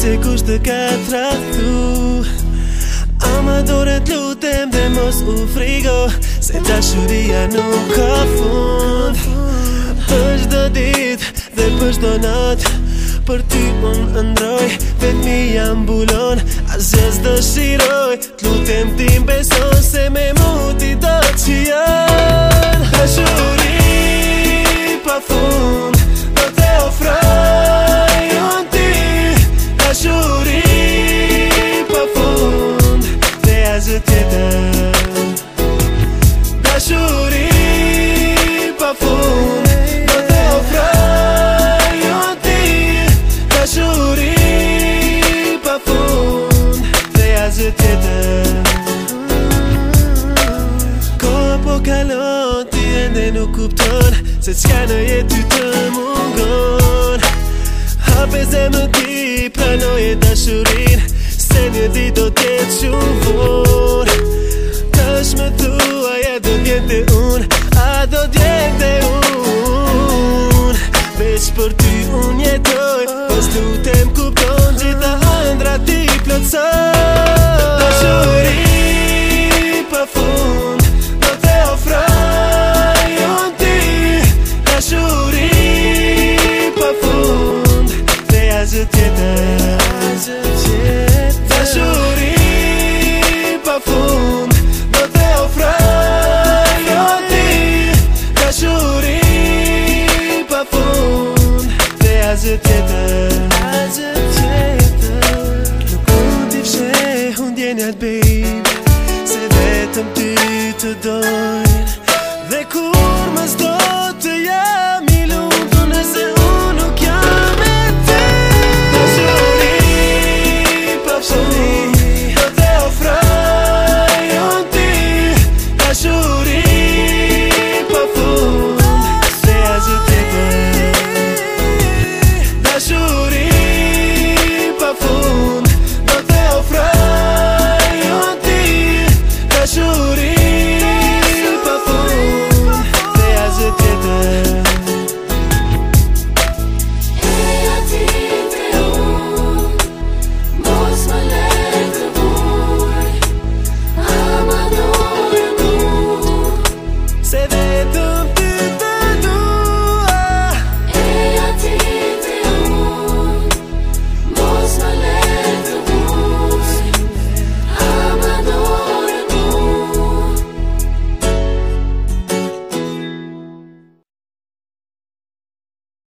se kush të ka traktu Ama dore të lutem dhe mos u frigo Se ta shuria nuk ka fund Për do dit dhe për do nat Për ty unë ndroj vetë mi jam bulon Asë gjës dëshiroj, të lutem tim beson se me mund njerëzë tjetë Da shuri pa fund Do të ofraj o ti Da shuri pa fund Dhe jazë tjetë Ko po kalon ti e nuk kupton Se cka në jetu të mungon Hape zemë ti Po s'tu tem ku përgjit dhe hajnë në rati i plëtës T'a shuri për fund Në te ofrojë në ti T'a shuri për fund Dhe ja zëtjetë T'a shuri to die. baby